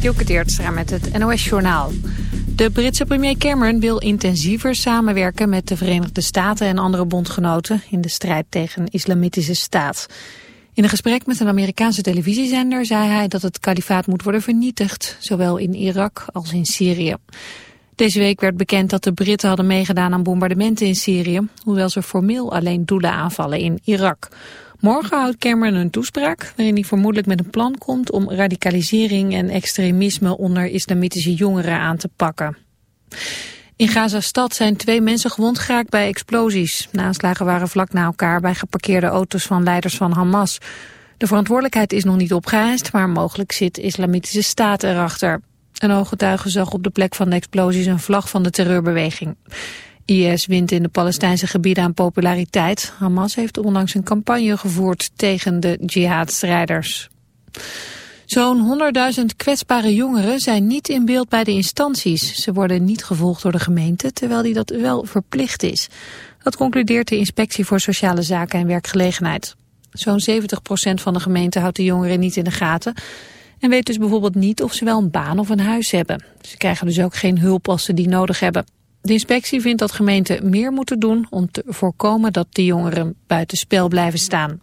Dielke Teertstra met het NOS-journaal. De Britse premier Cameron wil intensiever samenwerken met de Verenigde Staten en andere bondgenoten in de strijd tegen islamitische staat. In een gesprek met een Amerikaanse televisiezender zei hij dat het kalifaat moet worden vernietigd, zowel in Irak als in Syrië. Deze week werd bekend dat de Britten hadden meegedaan aan bombardementen in Syrië, hoewel ze formeel alleen doelen aanvallen in Irak. Morgen houdt Cameron een toespraak waarin hij vermoedelijk met een plan komt om radicalisering en extremisme onder islamitische jongeren aan te pakken. In Gaza-stad zijn twee mensen gewond geraakt bij explosies. De aanslagen waren vlak na elkaar bij geparkeerde auto's van leiders van Hamas. De verantwoordelijkheid is nog niet opgeëist, maar mogelijk zit islamitische staat erachter. Een ooggetuige zag op de plek van de explosies een vlag van de terreurbeweging. IS wint in de Palestijnse gebieden aan populariteit. Hamas heeft onlangs een campagne gevoerd tegen de jihadstrijders. Zo'n 100.000 kwetsbare jongeren zijn niet in beeld bij de instanties. Ze worden niet gevolgd door de gemeente, terwijl die dat wel verplicht is. Dat concludeert de Inspectie voor Sociale Zaken en Werkgelegenheid. Zo'n 70% van de gemeente houdt de jongeren niet in de gaten... en weet dus bijvoorbeeld niet of ze wel een baan of een huis hebben. Ze krijgen dus ook geen hulp als ze die nodig hebben. De inspectie vindt dat gemeenten meer moeten doen om te voorkomen dat de jongeren buitenspel blijven staan.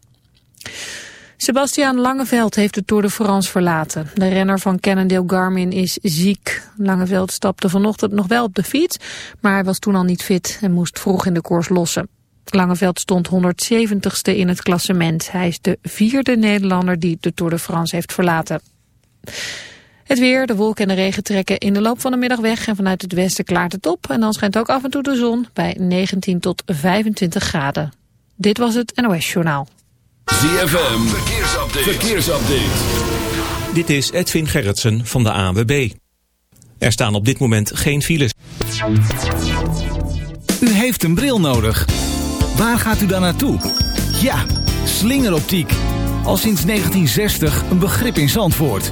Sebastian Langeveld heeft de Tour de France verlaten. De renner van Cannondale Garmin is ziek. Langeveld stapte vanochtend nog wel op de fiets, maar hij was toen al niet fit en moest vroeg in de koers lossen. Langeveld stond 170ste in het klassement. Hij is de vierde Nederlander die de Tour de France heeft verlaten. Het weer, de wolken en de regen trekken in de loop van de middag weg en vanuit het westen klaart het op. En dan schijnt ook af en toe de zon bij 19 tot 25 graden. Dit was het NOS Journaal. ZFM, verkeersupdate. verkeersupdate. Dit is Edwin Gerritsen van de ANWB. Er staan op dit moment geen files. U heeft een bril nodig. Waar gaat u dan naartoe? Ja, slingeroptiek. Al sinds 1960 een begrip in Zandvoort.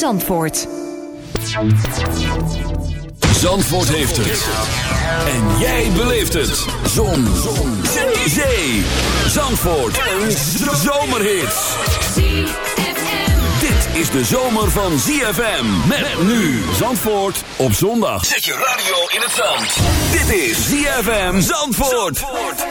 Zandvoort. Zandvoort heeft het. En jij beleeft het. Zon. Zon. Zee. Zandvoort. Een zomerhit. Dit is de zomer van ZFM. Met nu Zandvoort op zondag. Zet je radio in het zand. Dit is ZFM Zandvoort. Zandvoort.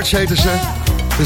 Barts heten ze.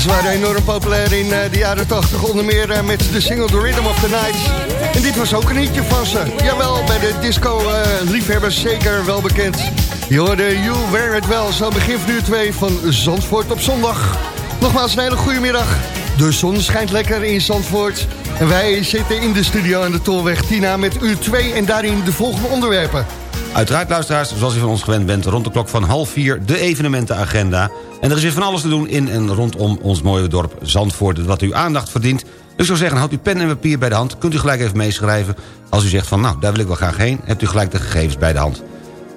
Ze waren enorm populair in uh, de jaren 80, onder meer uh, met de single The Rhythm of the Night. En dit was ook een hitje van ze. Jawel, bij de disco-liefhebbers uh, zeker wel bekend. Je hoorde You Wear It Well, zo begin van uur 2 van Zandvoort op zondag. Nogmaals een hele goede middag. De zon schijnt lekker in Zandvoort. En wij zitten in de studio aan de Tolweg Tina met uur 2 en daarin de volgende onderwerpen. Uiteraard, luisteraars, zoals u van ons gewend bent... rond de klok van half vier de evenementenagenda. En er is weer van alles te doen in en rondom ons mooie dorp Zandvoort... wat uw aandacht verdient ik zou zeggen, houd uw pen en papier bij de hand. Kunt u gelijk even meeschrijven. Als u zegt van, nou, daar wil ik wel graag heen... hebt u gelijk de gegevens bij de hand.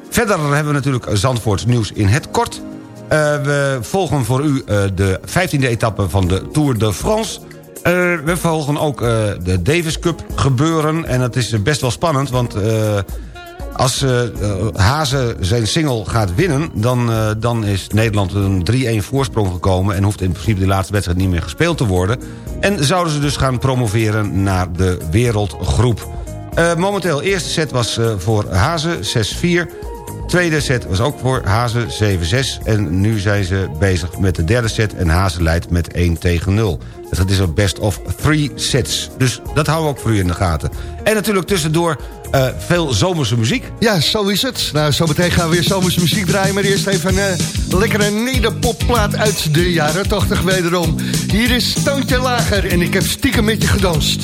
Verder hebben we natuurlijk Zandvoorts nieuws in het kort. Uh, we volgen voor u uh, de 15e etappe van de Tour de France... Uh, we volgen ook de Davis Cup gebeuren. En dat is best wel spannend, want als uh, Hazen zijn single gaat winnen... dan, uh, dan is Nederland een 3-1 voorsprong gekomen... en hoeft in principe de laatste wedstrijd niet meer gespeeld te worden. En zouden ze dus gaan promoveren naar de wereldgroep. Uh, momenteel, eerste set was voor Hazen 6-4... Tweede set was ook voor Hazen 7-6. En nu zijn ze bezig met de derde set en Hazen leidt met 1 tegen 0. Dus dat is een best of three sets. Dus dat houden we ook voor u in de gaten. En natuurlijk tussendoor uh, veel zomerse muziek. Ja, zo is het. Nou, zo meteen gaan we weer zomerse muziek draaien. Maar eerst even een uh, lekkere nederpopplaat uit de jaren 80 wederom. Hier is Toontje Lager en ik heb stiekem met je gedanst.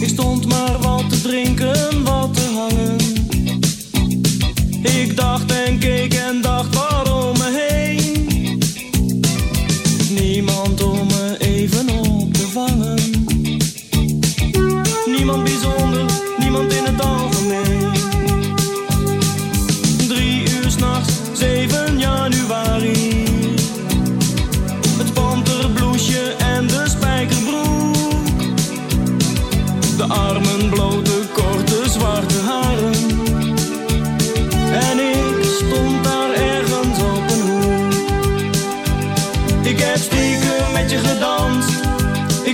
Ik stond maar wat te drinken, wat te hangen. Ik dacht en keek en dacht waarom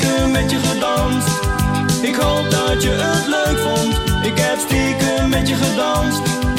stiekem met je gedanst. Ik hoop dat je het leuk vond. Ik heb stiekem met je gedanst.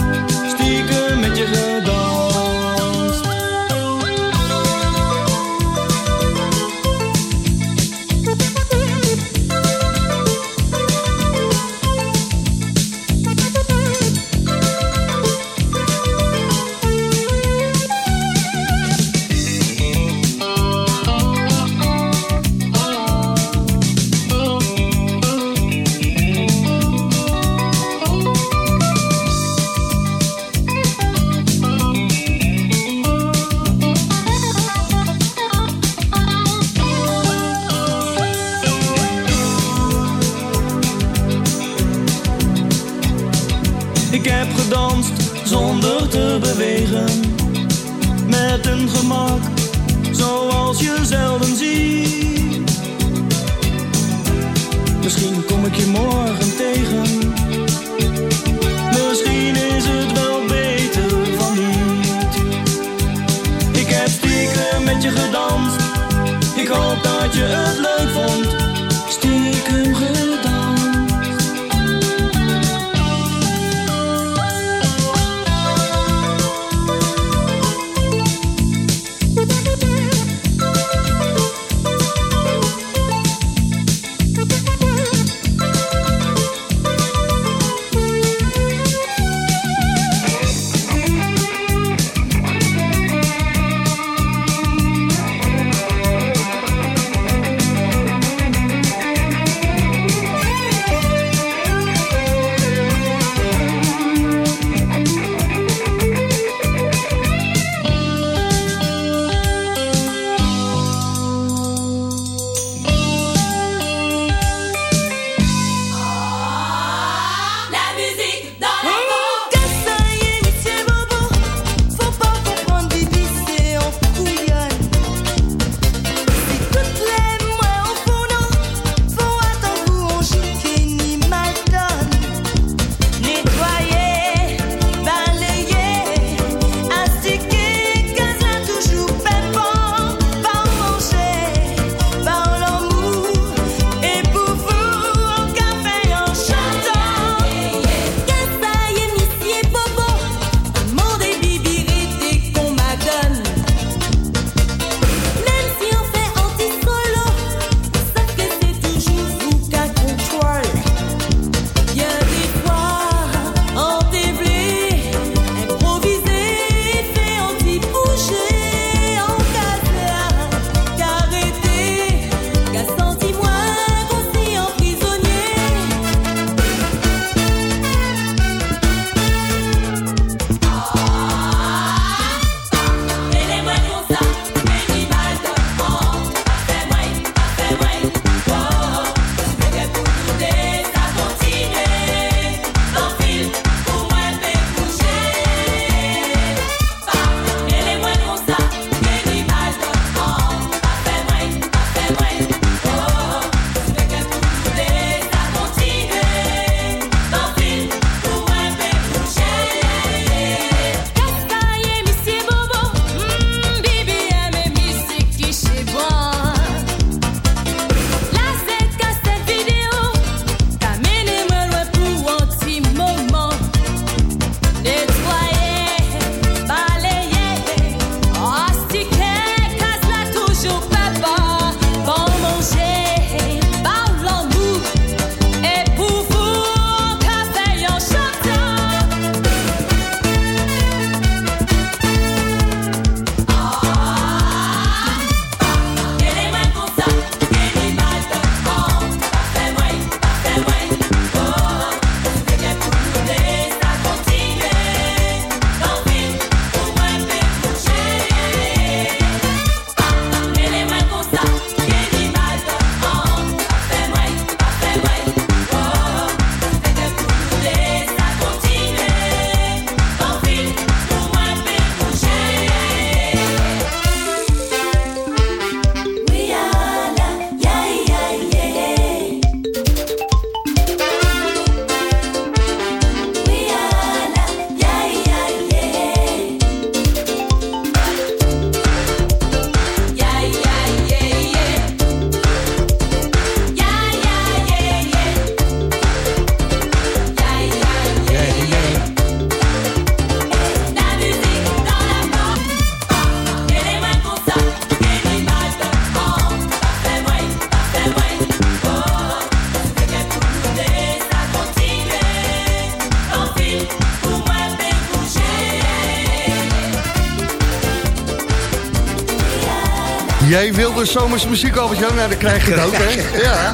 Jij wilde zomers muziek, Albert-Jan? Nou, dan krijg je het ook, hè? Ja.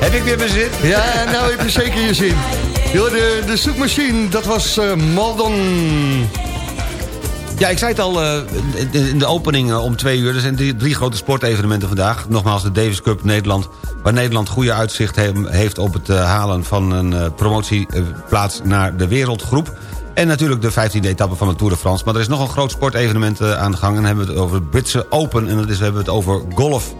Heb ik weer mijn zin? Ja, nou heb je zeker je zin. de, de zoekmachine, dat was uh, Maldon. Ja, ik zei het al uh, in de opening uh, om twee uur. Er zijn drie, drie, grote sportevenementen vandaag. Nogmaals de Davis Cup Nederland... waar Nederland goede uitzicht he heeft op het halen van een promotieplaats naar de wereldgroep. En natuurlijk de 15e etappe van de Tour de France. Maar er is nog een groot sportevenement aan de gang. En dan hebben we het over het Britse Open. En dan hebben we het over golf.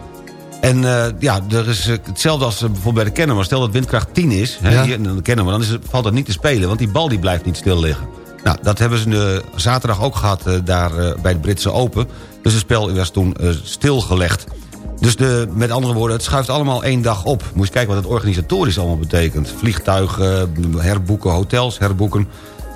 En uh, ja, er is hetzelfde als bijvoorbeeld bij de Kennemer. Stel dat windkracht 10 is, hè, hier in de Kennemer, dan is het, valt dat niet te spelen. Want die bal die blijft niet stil liggen. Nou, dat hebben ze zaterdag ook gehad uh, daar bij de Britse Open. Dus het spel was toen stilgelegd. Dus de, met andere woorden, het schuift allemaal één dag op. Moet je kijken wat het organisatorisch allemaal betekent. Vliegtuigen, herboeken, hotels herboeken.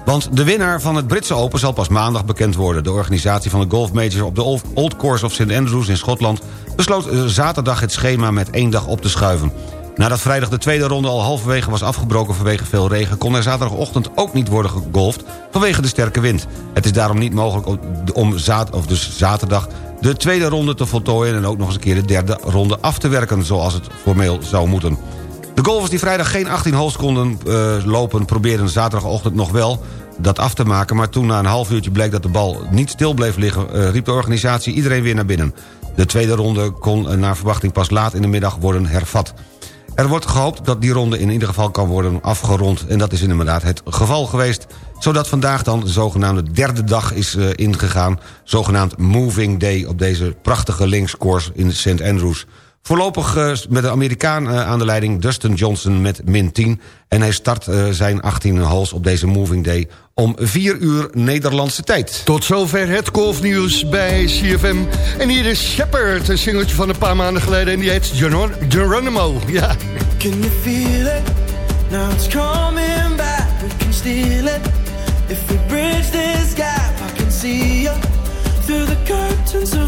Want de winnaar van het Britse Open zal pas maandag bekend worden. De organisatie van de Golf Major op de Old Course of St Andrews in Schotland... besloot eh, zaterdag het schema met één dag op te schuiven. Nadat vrijdag de tweede ronde al halverwege was afgebroken vanwege veel regen... kon er zaterdagochtend ook niet worden gegolfd vanwege de sterke wind. Het is daarom niet mogelijk om zaad, of dus zaterdag de tweede ronde te voltooien... en ook nog eens een keer de derde ronde af te werken zoals het formeel zou moeten. De golfers die vrijdag geen 18 holes konden lopen... probeerden zaterdagochtend nog wel dat af te maken... maar toen na een half uurtje bleek dat de bal niet stil bleef liggen... Uh, riep de organisatie iedereen weer naar binnen. De tweede ronde kon uh, naar verwachting pas laat in de middag worden hervat. Er wordt gehoopt dat die ronde in ieder geval kan worden afgerond... en dat is inderdaad het geval geweest... zodat vandaag dan de zogenaamde derde dag is uh, ingegaan... zogenaamd Moving Day op deze prachtige linkscourse in St. Andrews... Voorlopig uh, met de Amerikaan uh, aan de leiding Dustin Johnson met min 10. En hij start uh, zijn 18 hals op deze Moving Day om 4 uur Nederlandse tijd. Tot zover het golfnieuws bij CFM. En hier is Shepard, een singeltje van een paar maanden geleden... en die heet Geronimo. Ja. Can you feel it? Now it's coming back, we can steal it. If we bridge this gap, I can see you... Through the curtains of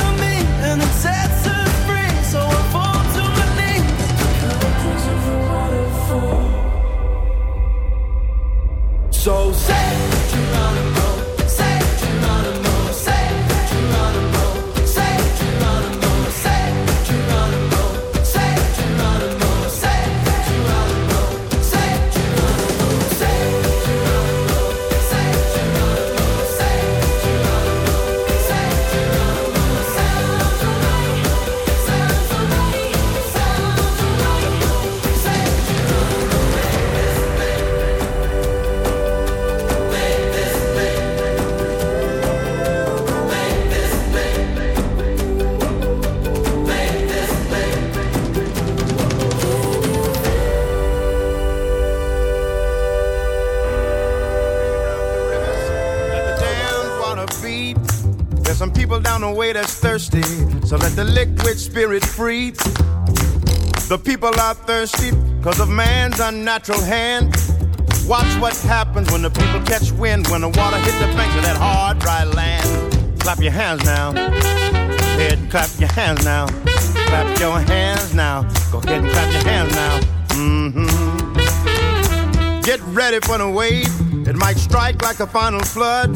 So say down the way that's thirsty, so let the liquid spirit free. The people are thirsty because of man's unnatural hand. Watch what happens when the people catch wind, when the water hits the banks of that hard, dry land. Clap your hands now. And clap your hands now. Clap your hands now. Go ahead and clap your hands now. Mm-hmm. Get ready for the wave. It might strike like a final flood.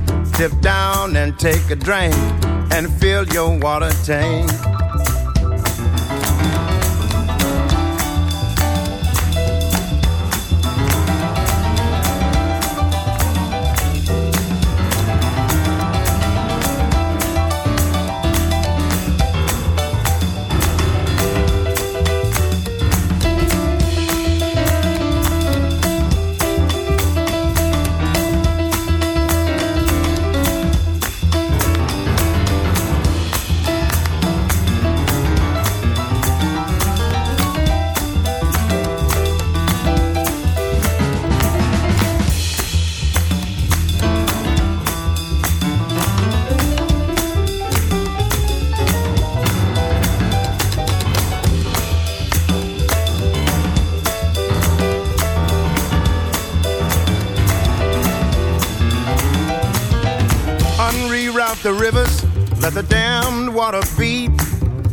Dip down and take a drink and fill your water tank.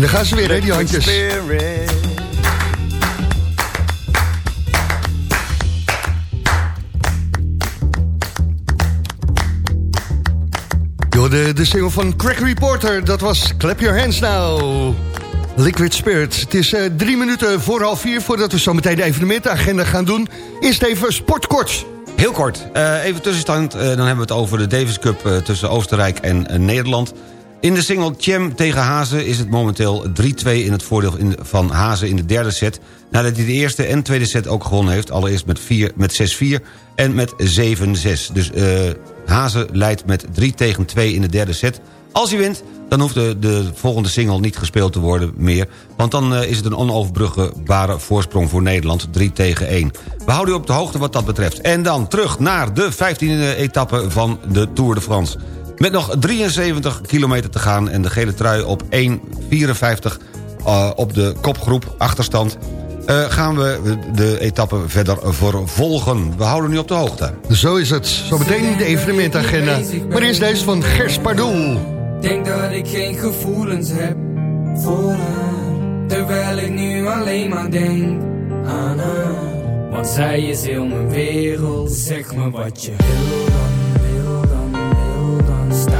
En dan gaan ze weer, hè, die handjes. De, de single van Crack Reporter, dat was Clap Your Hands Now. Liquid Spirit. Het is uh, drie minuten voor half vier, voordat we zo meteen de evenementenagenda gaan doen. Eerst even sportkort. Heel kort, uh, even tussenstand. Uh, dan hebben we het over de Davis Cup tussen Oostenrijk en Nederland. In de single Chem tegen Hazen is het momenteel 3-2 in het voordeel van Hazen in de derde set... nadat hij de eerste en tweede set ook gewonnen heeft. Allereerst met, met 6-4 en met 7-6. Dus uh, Hazen leidt met 3 tegen 2 in de derde set. Als hij wint, dan hoeft de, de volgende single niet gespeeld te worden meer... want dan uh, is het een onoverbrugbare voorsprong voor Nederland, 3 tegen 1. We houden u op de hoogte wat dat betreft. En dan terug naar de 15e etappe van de Tour de France... Met nog 73 kilometer te gaan en de gele trui op 1.54 uh, op de kopgroep achterstand... Uh, gaan we de etappe verder vervolgen. We houden nu op de hoogte. Zo is het. Zometeen de evenementagenda. Maar eerst deze van Gers Pardoel. Denk dat ik geen gevoelens heb voor haar. Terwijl ik nu alleen maar denk aan haar. Want zij is heel mijn wereld. Zeg me wat je wil dan.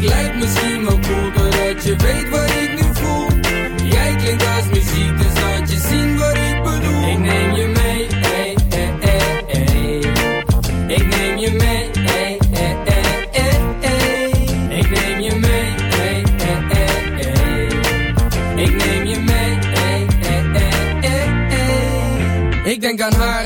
Ik lijk misschien wel cool Doordat je weet wat ik nu voel. Jij klinkt als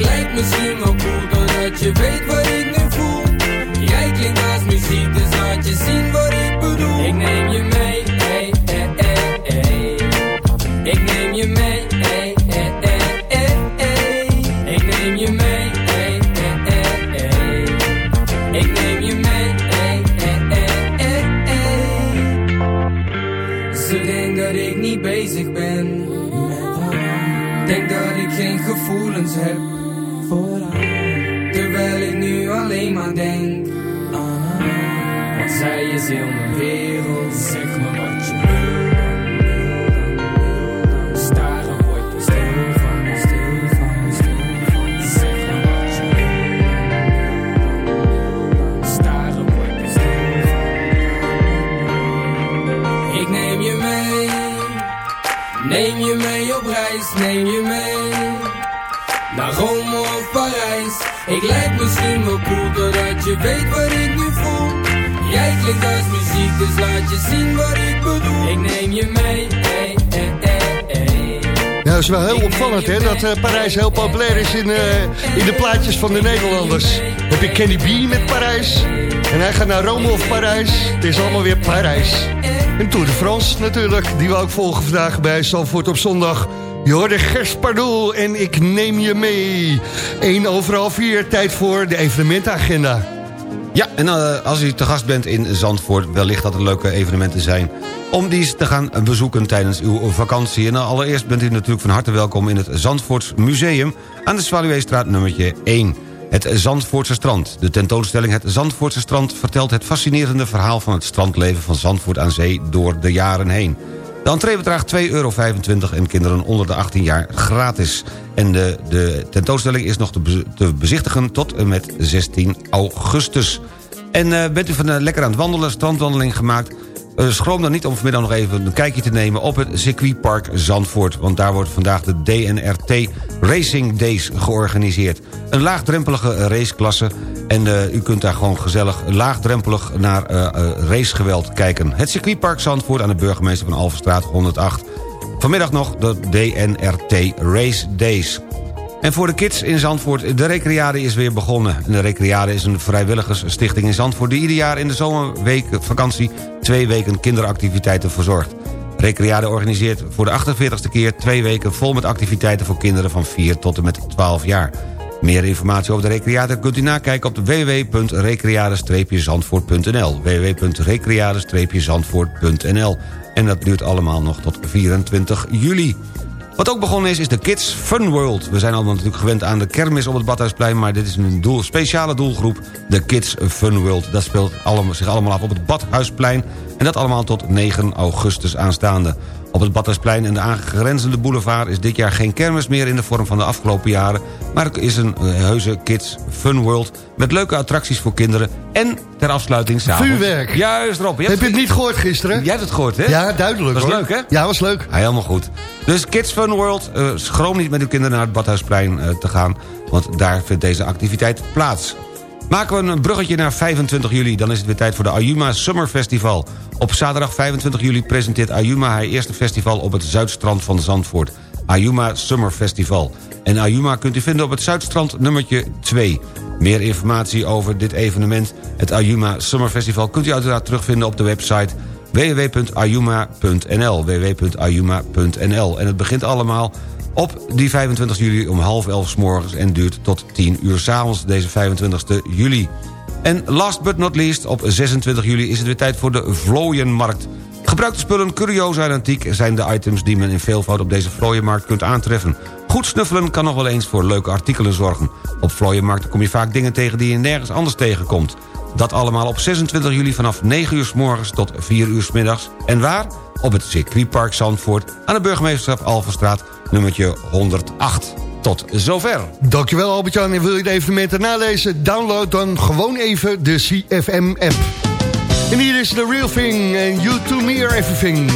Ik lijk misschien wel cool Doordat je weet wat ik nu voel Jij klinkt als muziek Dus laat je zien wat ik bedoel Ik neem je mee ey, ey, ey, ey. Ik neem je mee ey, ey, ey, ey, ey. Ik neem je mee ey, ey, ey, ey. Ik neem je mee ey, ey, ey, ey, ey. Ze denkt dat ik niet bezig ben Denk dat ik geen gevoelens heb voor haar Terwijl ik nu alleen maar denk aan haar Want zij is heel mijn wereld Zeg me cool Doordat je weet wat ik nu voel Jij klinkt als muziek Dus laat je zien wat ik bedoel Ik neem je mee ey, ey, ey, ey. Ja, dat is wel heel opvallend hè, dat eh, Parijs heel populair is in, eh, in de plaatjes van de Nederlanders. Heb je Kenny B met Parijs en hij gaat naar Rome of Parijs. Het is allemaal weer Parijs. En Tour de France natuurlijk, die we ook volgen vandaag bij Zandvoort op zondag. Je hoorde en ik neem je mee. 1 over half 4, tijd voor de evenementagenda. Ja, en eh, als u te gast bent in Zandvoort... wellicht dat er leuke evenementen zijn... om die te gaan bezoeken tijdens uw vakantie. En allereerst bent u natuurlijk van harte welkom... in het Zandvoorts Museum aan de Zwaluweestraat nummertje 1. Het Zandvoortse strand. De tentoonstelling Het Zandvoortse strand... vertelt het fascinerende verhaal van het strandleven van Zandvoort aan zee... door de jaren heen. De entree bedraagt 2,25 euro en kinderen onder de 18 jaar gratis. En de, de tentoonstelling is nog te, te bezichtigen tot en met 16 augustus. En eh, bent u van, eh, lekker aan het wandelen, strandwandeling gemaakt... eh, schroom dan niet om vanmiddag nog even een kijkje te nemen... op het circuitpark Zandvoort. Want daar wordt vandaag de DNRT Racing Days georganiseerd. Een laagdrempelige raceklasse. En eh, u kunt daar gewoon gezellig laagdrempelig naar eh, racegeweld kijken. Het circuitpark Zandvoort aan de burgemeester van Alverstraat 108. Vanmiddag nog de DNRT Race Days. En voor de kids in Zandvoort, de Recreade is weer begonnen. En de Recreade is een vrijwilligersstichting in Zandvoort... die ieder jaar in de zomerweek vakantie twee weken kinderactiviteiten verzorgt. Recreade organiseert voor de 48e keer twee weken vol met activiteiten... voor kinderen van 4 tot en met 12 jaar. Meer informatie over de Recreade kunt u nakijken op www.recreade-zandvoort.nl www.recreade-zandvoort.nl En dat duurt allemaal nog tot 24 juli. Wat ook begonnen is, is de Kids Fun World. We zijn allemaal natuurlijk gewend aan de kermis op het Badhuisplein... maar dit is een doel, speciale doelgroep, de Kids Fun World. Dat speelt allemaal, zich allemaal af op het Badhuisplein... en dat allemaal tot 9 augustus aanstaande. Op het Badhuisplein en de aangrenzende boulevard... is dit jaar geen kermis meer in de vorm van de afgelopen jaren... maar er is een eh, heuse Kids Fun World... met leuke attracties voor kinderen en ter afsluiting s'avonds... Vuurwerk. Juist, Rob. Heb je het niet gehoord gisteren? Jij hebt het gehoord, hè? Ja, duidelijk Was hoor. leuk, hè? Ja, was leuk. Ja, helemaal goed. Dus Kids Fun World, eh, schroom niet met uw kinderen naar het Badhuisplein eh, te gaan... want daar vindt deze activiteit plaats. Maken we een bruggetje naar 25 juli... dan is het weer tijd voor de Ayuma Summer Festival. Op zaterdag 25 juli presenteert Ayuma haar eerste festival... op het zuidstrand van Zandvoort. Ayuma Summer Festival. En Ayuma kunt u vinden op het Zuidstrand nummertje 2. Meer informatie over dit evenement, het Ayuma Summer Festival... kunt u uiteraard terugvinden op de website www.ayuma.nl www.ayuma.nl En het begint allemaal op die 25 juli om half elf s morgens... en duurt tot 10 uur s'avonds, deze 25 juli. En last but not least, op 26 juli is het weer tijd voor de Vlooienmarkt... Gebruikte spullen, curiosa en antiek zijn de items die men in veelvoud op deze vlooienmarkt kunt aantreffen. Goed snuffelen kan nog wel eens voor leuke artikelen zorgen. Op vlooienmarkten kom je vaak dingen tegen die je nergens anders tegenkomt. Dat allemaal op 26 juli vanaf 9 uur s morgens tot 4 uur s middags. En waar? Op het circuitpark Zandvoort aan de burgemeesterstraat Alverstraat nummertje 108. Tot zover. Dankjewel Albert-Jan. En wil je de evenementen nalezen? Download dan gewoon even de CFM-app. En hier is The Real Thing en You To Me Are Everything.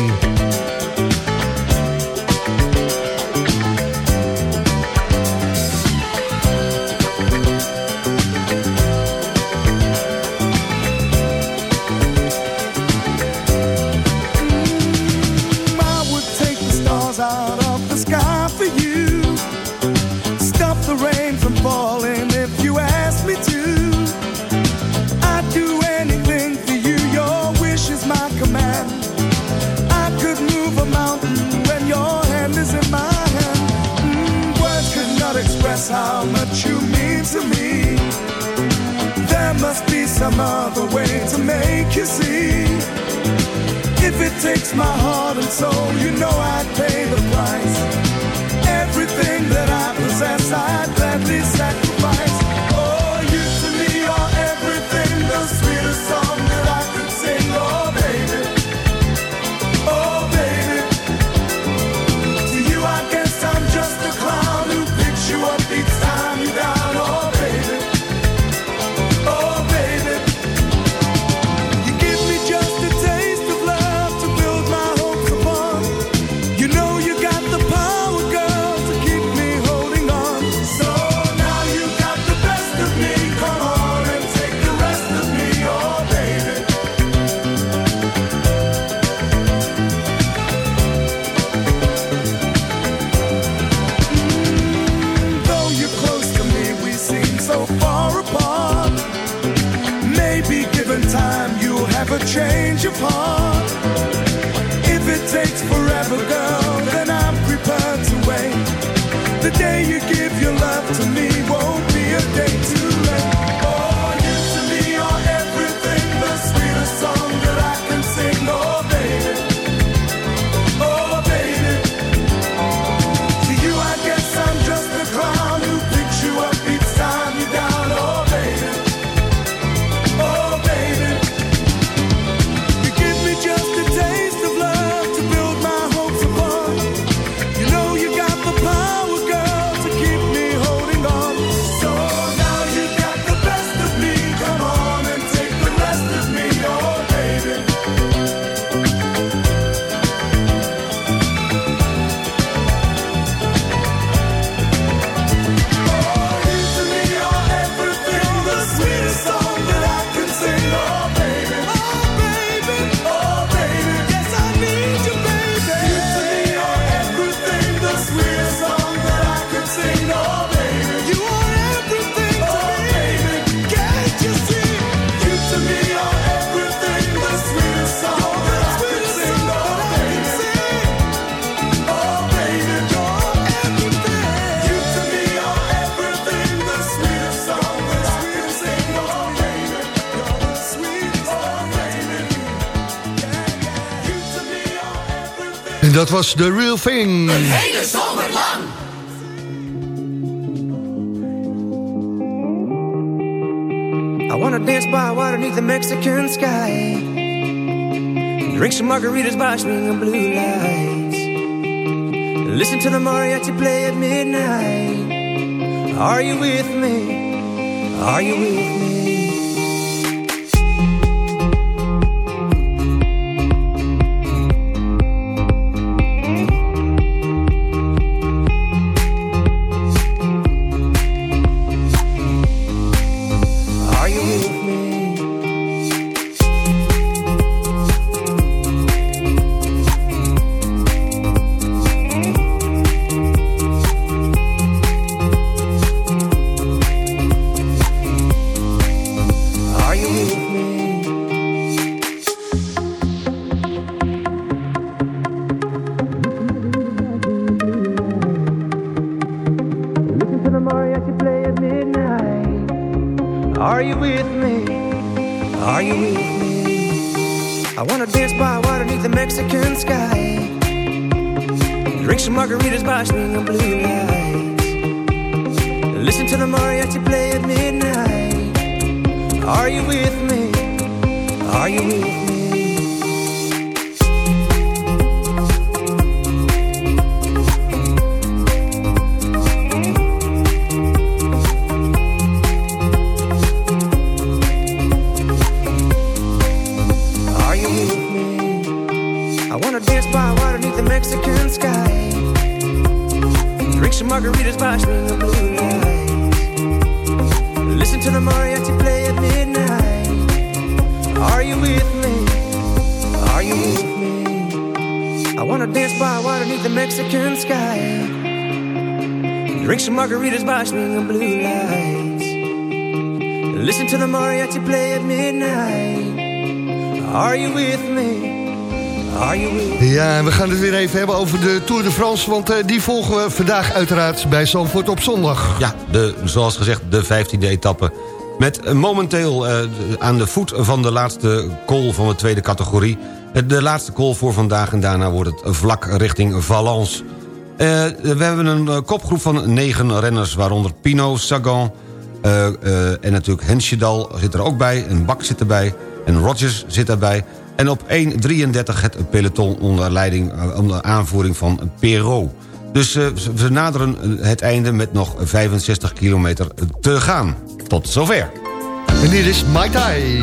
Some other way to make you see. If it takes my heart and soul, you know I'd pay the price. Everything that I possess, I'd dat was The Real Thing. hele zomer lang. I wanna dance by water beneath the Mexican sky. Drink some margaritas by swinging blue lights. Listen to the mariachi play at midnight. Are you with me? Are you with me? Blue lights. Listen to the mariachi play at midnight. Are you with me? Ja, en we gaan het weer even hebben over de Tour de France... want uh, die volgen we vandaag uiteraard bij Zandvoort op zondag. Ja, de, zoals gezegd de 15e etappe. Met momenteel uh, aan de voet van de laatste call van de tweede categorie. De laatste call voor vandaag en daarna wordt het vlak richting Valence. We hebben een kopgroep van negen renners, waaronder Pino, Sagan... en natuurlijk Henschedal zit er ook bij, een Bak zit erbij... en Rogers zit erbij... En op 1.33 het peloton onder, leiding, eh, onder aanvoering van Perrault. Dus we naderen het einde met nog 65 kilometer te gaan. Tot zover. En hier is Mai Tai.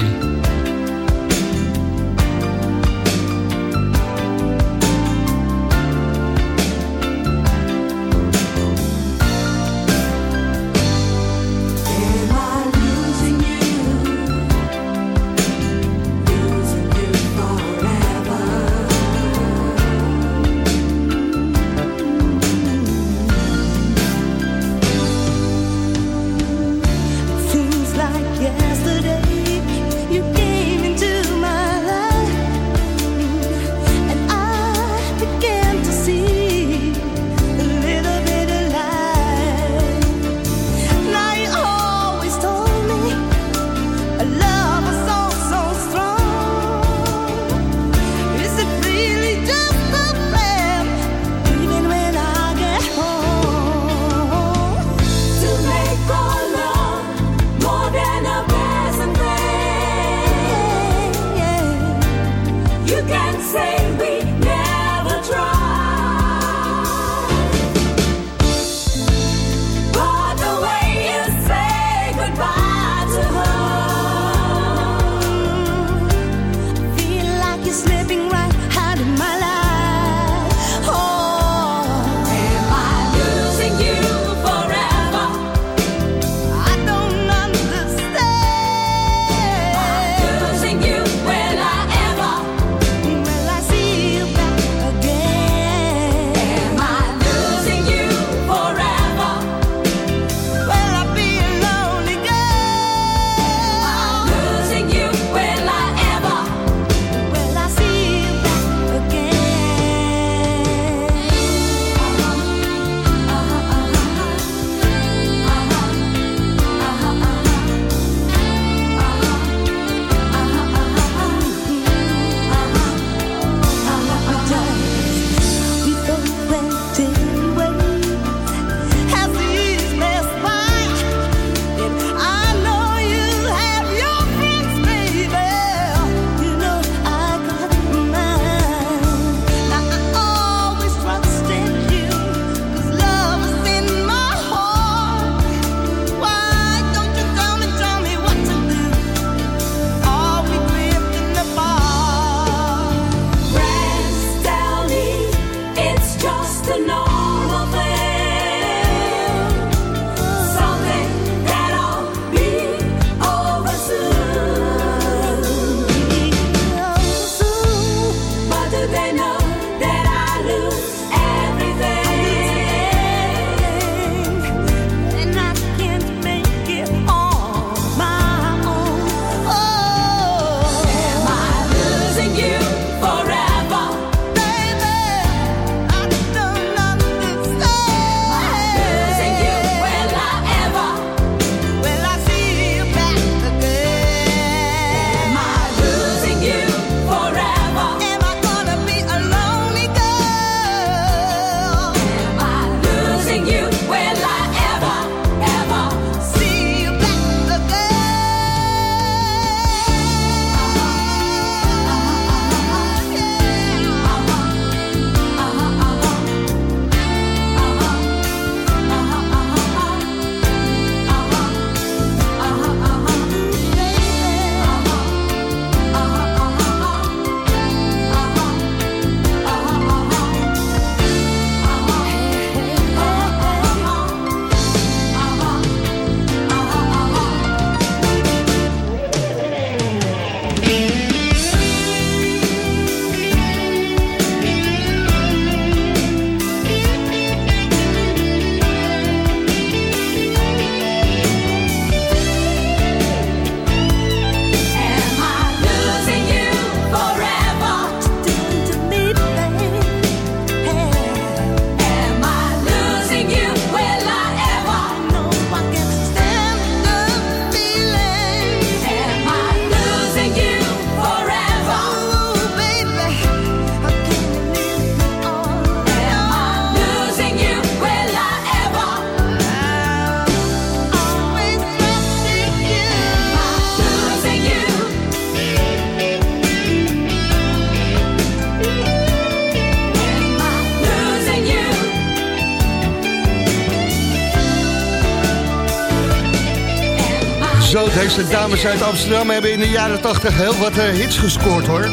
Deze dames uit Amsterdam hebben in de jaren 80 heel wat uh, hits gescoord hoor.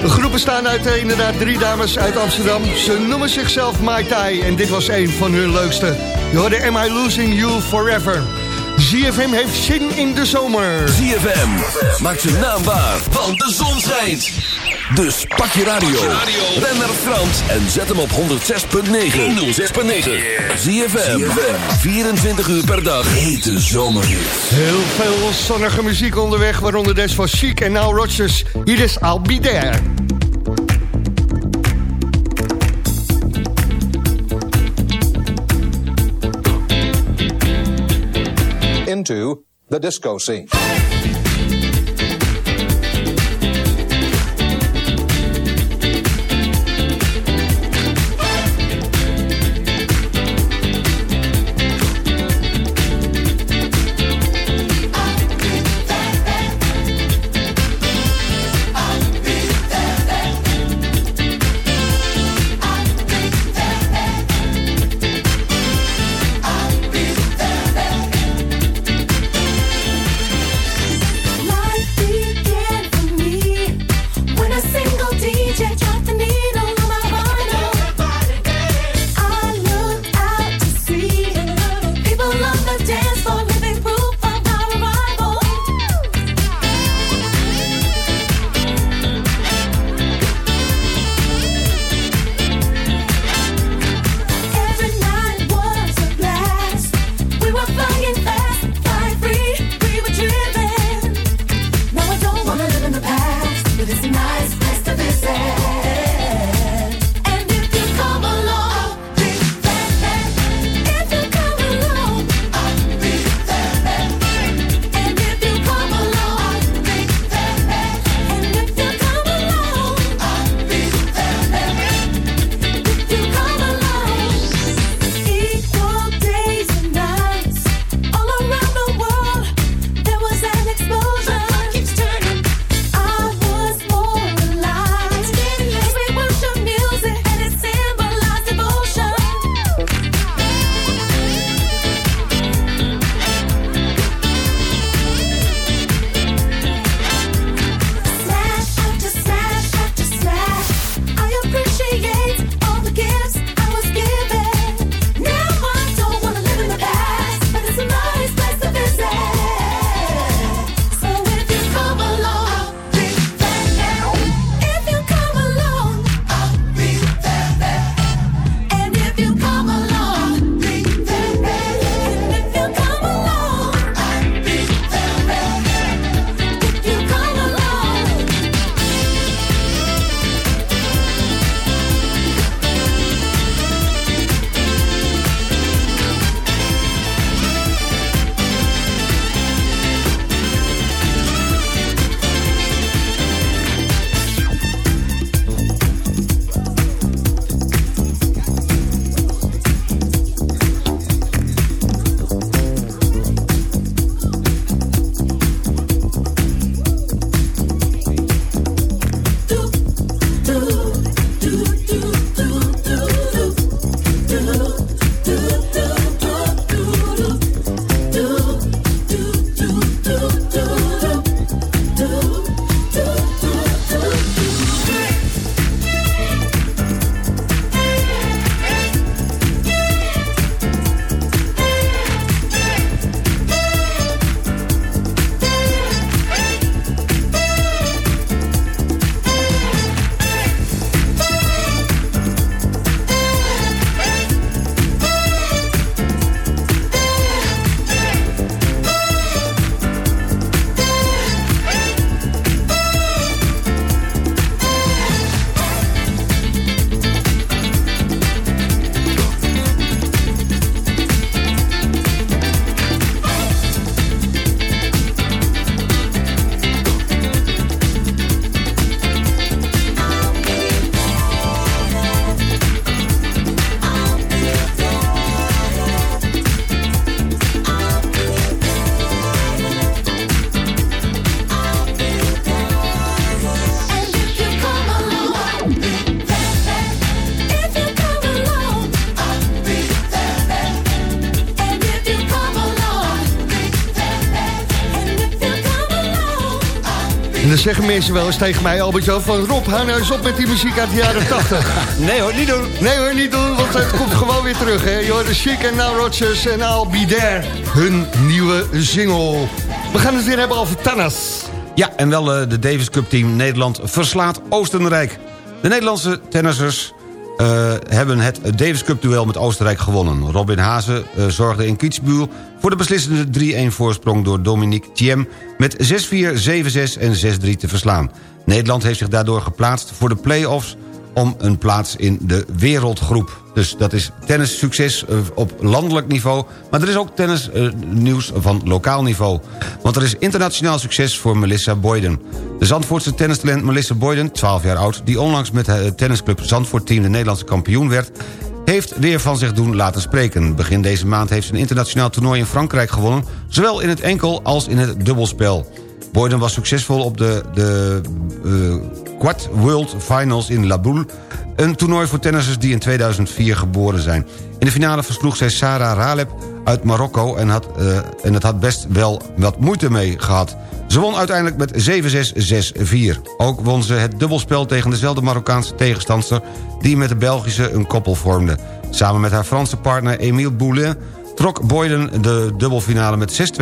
De groep bestaan uit uh, inderdaad drie dames uit Amsterdam. Ze noemen zichzelf Mai Tai en dit was een van hun leukste. Je hoorde Am I Losing You Forever. ZFM heeft zin in de zomer. ZFM maakt zijn naam waar, want de zon schijnt. Dus pak je radio, ren naar Frans en zet hem op 106.9. 106.9. ZFM, 24 uur per dag. Hete zomerhit. Heel veel zonnige muziek onderweg, waaronder des van Chic en Now Rodgers. Hier is I'll Be There. Into the disco scene. En dan zeggen mensen wel eens tegen mij, Albert-Jan, van Rob, hou nou eens op met die muziek uit de jaren 80. nee hoor, niet doen. Nee hoor, niet doen, want het komt gewoon weer terug. Hè. Je de Chic en Now Rodgers en I'll Be There, hun nieuwe single. We gaan het weer hebben over Tannas. Ja, en wel uh, de Davis Cup team Nederland verslaat Oostenrijk. De Nederlandse tennissers uh, hebben het Davis Cup duel met Oostenrijk gewonnen. Robin Hazen uh, zorgde in Kitzbühel voor de beslissende 3-1 voorsprong... door Dominique Thiem met 6-4, 7-6 en 6-3 te verslaan. Nederland heeft zich daardoor geplaatst voor de play-offs om een plaats in de wereldgroep. Dus dat is tennis succes eh, op landelijk niveau. Maar er is ook tennis uh, nieuws van lokaal niveau. Want er is internationaal succes voor Melissa Boyden. De Zandvoortse tennistalent Melissa Boyden, 12 jaar oud... die onlangs met het tennisclub Zandvoort team de Nederlandse kampioen werd... heeft weer van zich doen laten spreken. Begin deze maand heeft ze een internationaal toernooi in Frankrijk gewonnen... zowel in het enkel als in het dubbelspel. Boyden was succesvol op de, de uh, Quad World Finals in La Boule... een toernooi voor tennissers die in 2004 geboren zijn. In de finale versloeg zij Sarah Raleb uit Marokko... en, had, uh, en het had best wel wat moeite mee gehad. Ze won uiteindelijk met 7-6, 6-4. Ook won ze het dubbelspel tegen dezelfde Marokkaanse tegenstandster... die met de Belgische een koppel vormde. Samen met haar Franse partner Emile Boulin trok Boyden de dubbelfinale met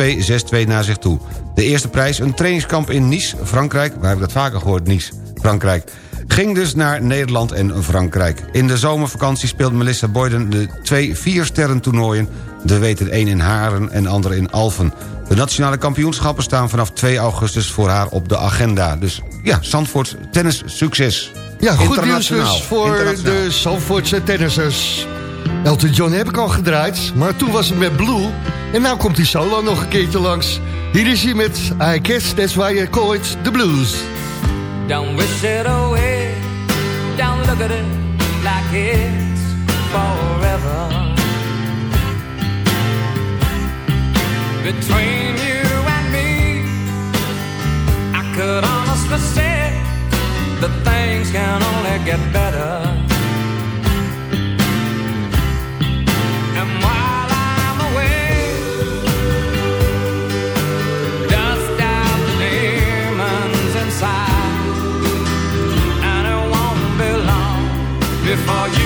6-2, 6-2 naar zich toe. De eerste prijs, een trainingskamp in Nice, Frankrijk... waar heb ik dat vaker gehoord, Nice, Frankrijk... ging dus naar Nederland en Frankrijk. In de zomervakantie speelt Melissa Boyden de twee vier-sterren toernooien... de weten één in Haren en andere in Alphen. De nationale kampioenschappen staan vanaf 2 augustus voor haar op de agenda. Dus ja, Zandvoort tennis succes. Ja, goed nieuws dus voor de Zandvoortse tennissers. Elton John heb ik al gedraaid, maar toen was het met Blue. En nu komt hij solo nog een keertje langs. Hier is hij met I Guess That's Why I Call It The Blues. Don't wish it away, don't look at it like it's forever. Between you and me, I could honestly say that things can only get better. Before you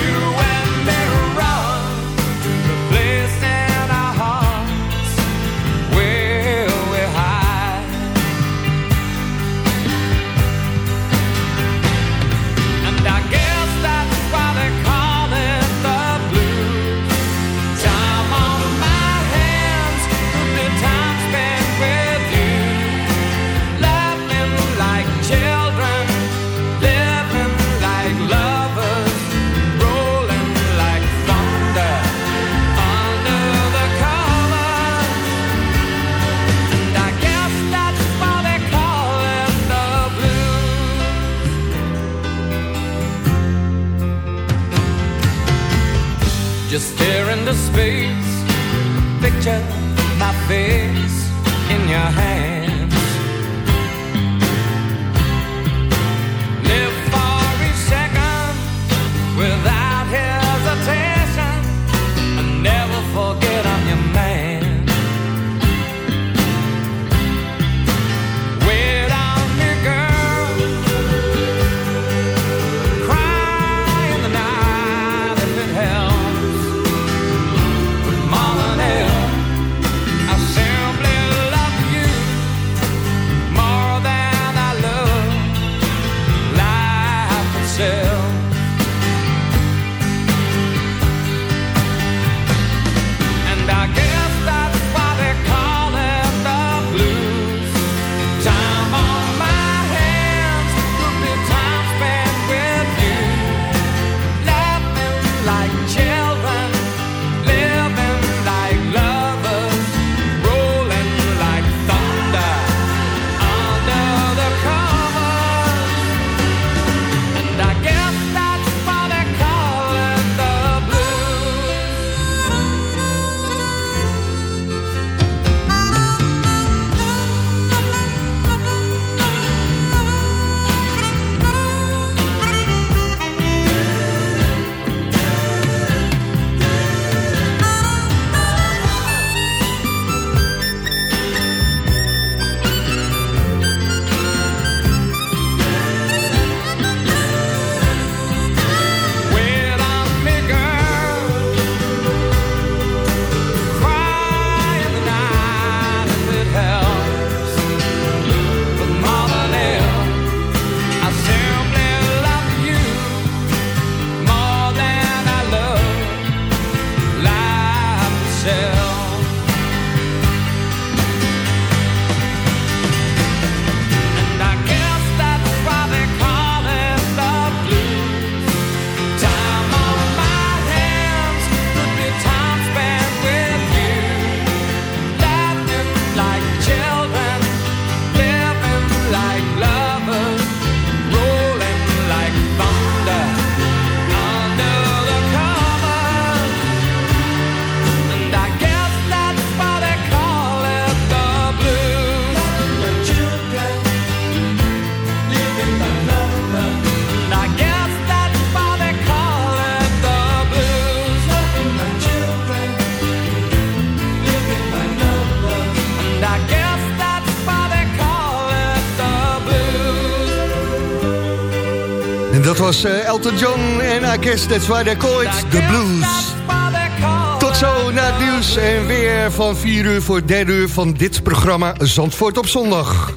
John en I guess that's why they call it the blues. Tot zo naar het nieuws en weer van 4 uur voor 3 uur van dit programma Zandvoort op zondag.